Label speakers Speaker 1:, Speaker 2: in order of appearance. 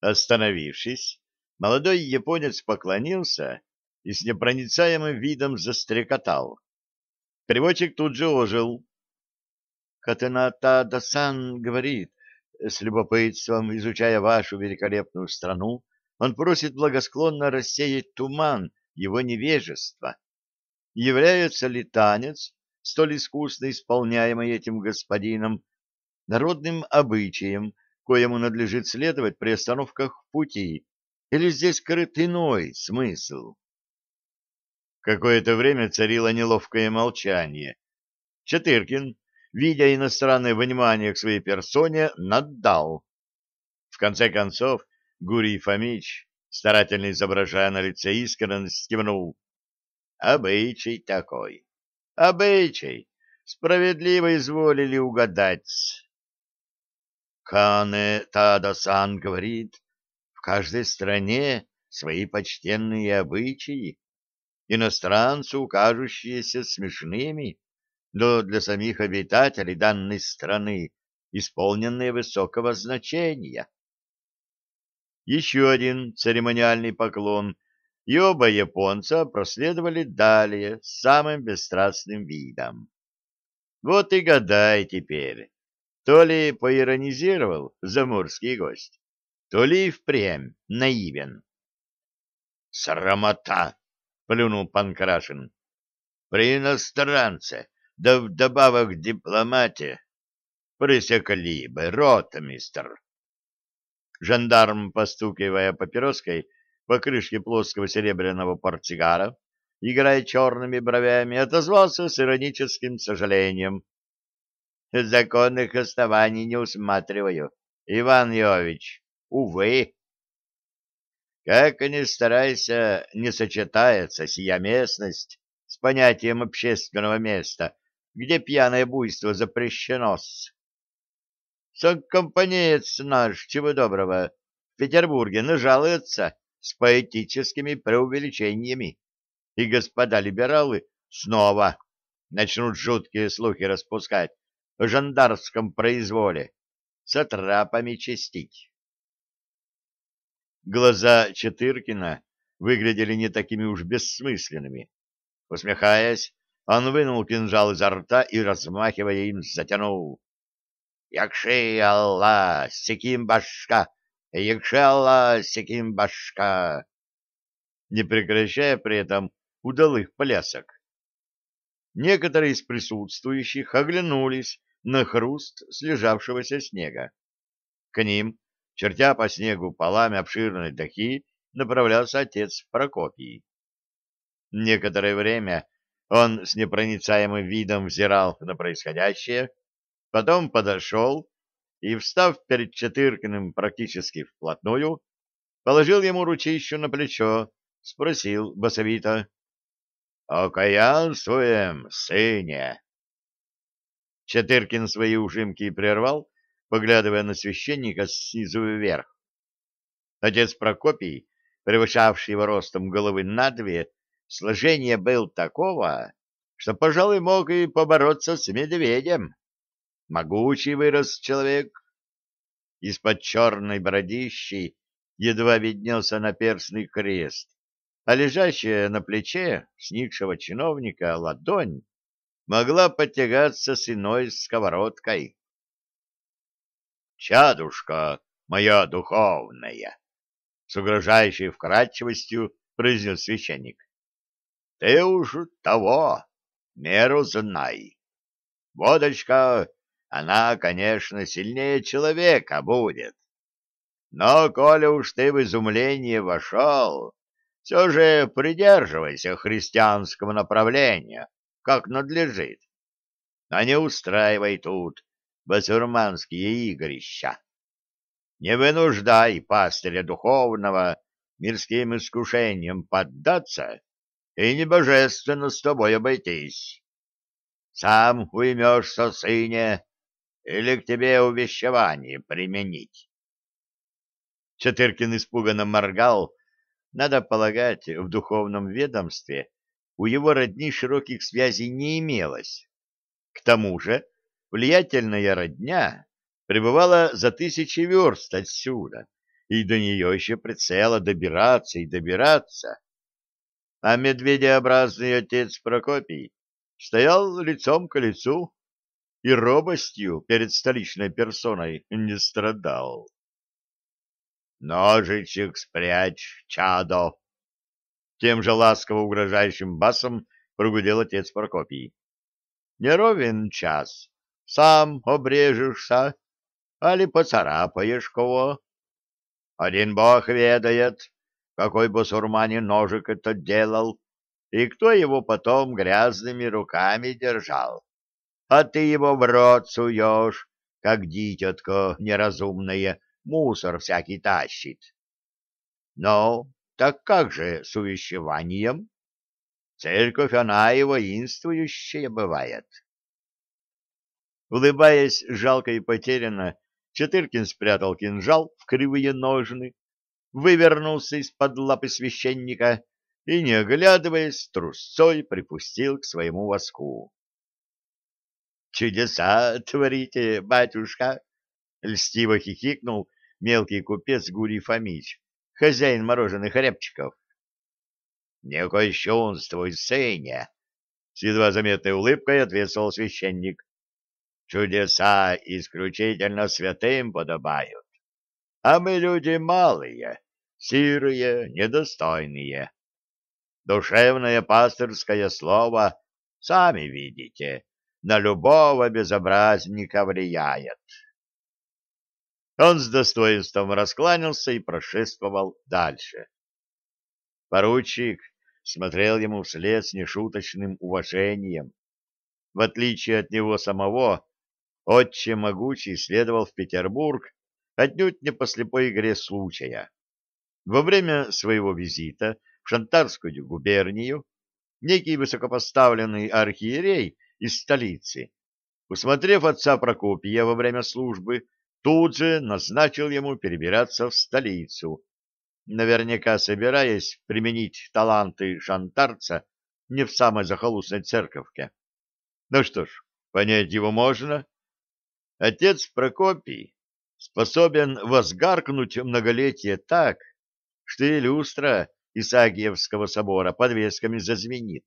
Speaker 1: Остановившись, молодой японец поклонился и с непроницаемым видом застрекотал. Переводчик тут же ожил. Катената Дасан говорит, с любопытством изучая вашу великолепную страну, он просит благосклонно рассеять туман его невежества. Является ли танец, столь искусно исполняемый этим господином, народным обычаем, коему надлежит следовать при остановках в пути, или здесь скрыт иной смысл? Какое-то время царило неловкое молчание. Четыркин, видя иностранное внимание к своей персоне, наддал. В конце концов, Гурий Фомич, старательно изображая на лице искренность, кивнул. Обычай такой. Обычай. Справедливо изволили угадать. Кане Тада-сан говорит, в каждой стране свои почтенные обычаи, иностранцу кажущиеся смешными, но для самих обитателей данной страны исполненные высокого значения еще один церемониальный поклон, и оба японца проследовали далее с самым бесстрастным видом. Вот и гадай теперь, то ли поиронизировал заморский гость, то ли и впрямь наивен. «Срамота!» — плюнул Панкрашин. «При иностранце, да вдобавок дипломате, пресекли бы, ротмистр!» Жандарм, постукивая папироской по крышке плоского серебряного портсигара, играя черными бровями, отозвался с ироническим сожалением. «Законных оснований не усматриваю, Иван Йович, увы». Как ни старайся, не сочетается сия местность с понятием общественного места, где пьяное буйство запрещено -с. Сокомпанеец наш, чего доброго, в Петербурге нажалуется с поэтическими преувеличениями, и господа либералы снова начнут жуткие слухи распускать жандарском произволе, с атрапами чистить. Глаза Четыркина выглядели не такими уж бессмысленными. Усмехаясь, он вынул кинжал изо рта и, размахивая им, затянул. Якши Алла, секим башка! Якши Алла, секим башка! Не прекращая при этом удалых плясок. Некоторые из присутствующих оглянулись на хруст слежавшегося снега. К ним, чертя по снегу полами обширной дахи, направлялся отец Прокопий. Некоторое время он с непроницаемым видом взирал на происходящее, Потом подошел и, встав перед Четыркиным практически вплотную, положил ему ручищу на плечо, спросил басовито. — Окаянствуем, сыне! Четыркин свои ужимки прервал, поглядывая на священника снизу вверх. Отец Прокопий, превышавший его ростом головы на две, сложение был такого, что, пожалуй, мог и побороться с медведем. Могучий вырос человек. Из-под черной бородищи едва виднелся наперстный крест, а лежащая на плече сникшего чиновника ладонь могла потягаться с иной сковородкой. «Чадушка моя духовная!» — с угрожающей вкрадчивостью произнес священник. «Ты уж того, меру знай. Водочка она, конечно, сильнее человека будет. Но, коли уж ты в изумление вошел, все же придерживайся христианского направления, как надлежит, а не устраивай тут басурманские игрища. Не вынуждай пастыря духовного мирским искушением поддаться и небожественно с тобой обойтись. Сам уймешься, сыне, или к тебе увещевание применить? Четыркин испуганно моргал. Надо полагать, в духовном ведомстве у его родни широких связей не имелось. К тому же влиятельная родня пребывала за тысячи верст отсюда и до нее еще прицела добираться и добираться. А медведеобразный отец Прокопий стоял лицом к лицу и робостью перед столичной персоной не страдал. «Ножичек спрячь, чадо!» Тем же ласково угрожающим басом прогудел отец Прокопий. «Не ровен час, сам обрежешься, али поцарапаешь кого. Один бог ведает, какой басурманин ножик это делал, и кто его потом грязными руками держал. А ты его в рот суешь, как дитятко неразумное, мусор всякий тащит. Ну, так как же с увещеванием? Церковь она и воинствующая бывает. Улыбаясь жалко и потерянно, Четыркин спрятал кинжал в кривые ножны, вывернулся из-под лапы священника и, не оглядываясь, трусцой припустил к своему воску. — Чудеса творите, батюшка! — льстиво хихикнул мелкий купец Гурий Фомич, хозяин мороженых рябчиков. — Не кощунствуй, сыне! — с едва заметной улыбкой ответствовал священник. Чудеса исключительно святым подобают, а мы люди малые, сирые, недостойные. Душевное пастырское слово, сами видите, на любого безобразника влияет. Он с достоинством раскланялся и прошествовал дальше. Поручик смотрел ему вслед с нешуточным уважением. В отличие от него самого, Отче могучий следовал в Петербург отнюдь не по слепой игре случая. Во время своего визита в Шантарскую губернию некий высокопоставленный архиерей из столицы, усмотрев отца Прокопия во время службы, тут же назначил ему перебираться в столицу, наверняка собираясь применить таланты шантарца не в самой захолустной церковке. Ну что ж, понять его можно, Отец Прокопий способен возгаркнуть многолетие так, что и люстра Исаакиевского собора подвесками зазвенит.